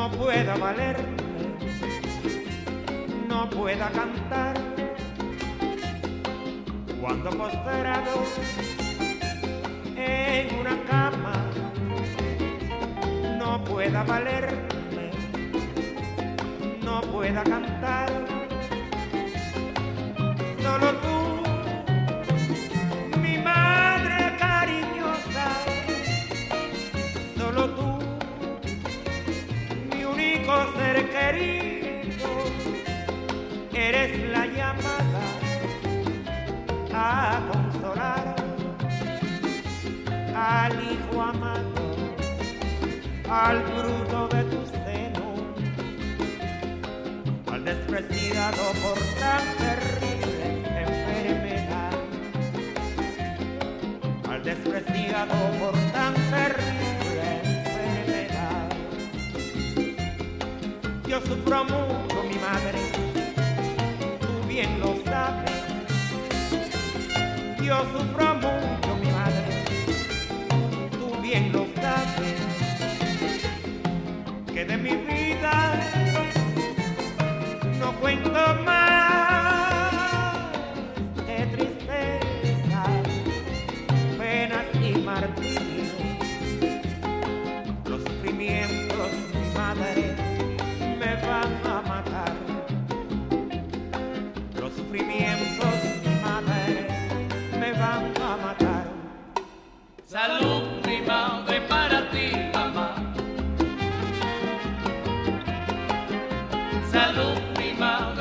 no pueda valerme, no pueda cantar. Cuando postrado en una cama, no pueda valerme, no pueda cantar. Solo tú, único ser querido, eres la llamada a consolar al hijo amado, al fruto de tu seno, al despreciado por tan terrible enfermedad, al despreciado Yo sufro mucho, mi madre, tú bien lo sabes. Yo sufro mucho, mi madre, tú bien lo sabes, que de mi vida no cuento más. Que tristeza, penas y martirio, Salud, mi madre, para ti, mamá. Salud, mi madre,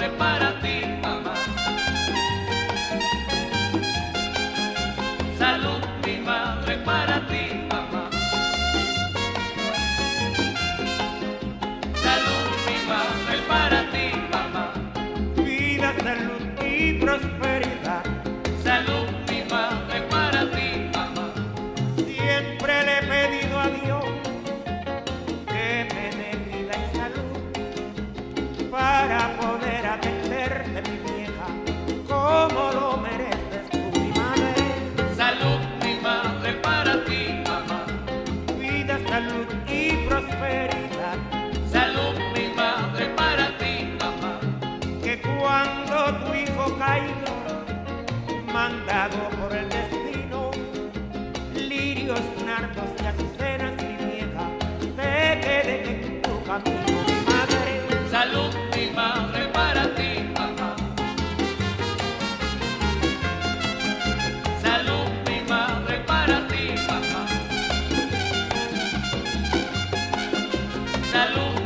para poder atenderte, mi vieja, como lo mereces tú, mi madre. Salud, mi madre, para ti, mamá. Vida, salud y prosperidad. Salud, mi madre, para ti, mamá. Que cuando tu hijo caiga, mandado por el destino, lirios, nardos y azucenas, mi vieja, te queden en tu camino. Salud.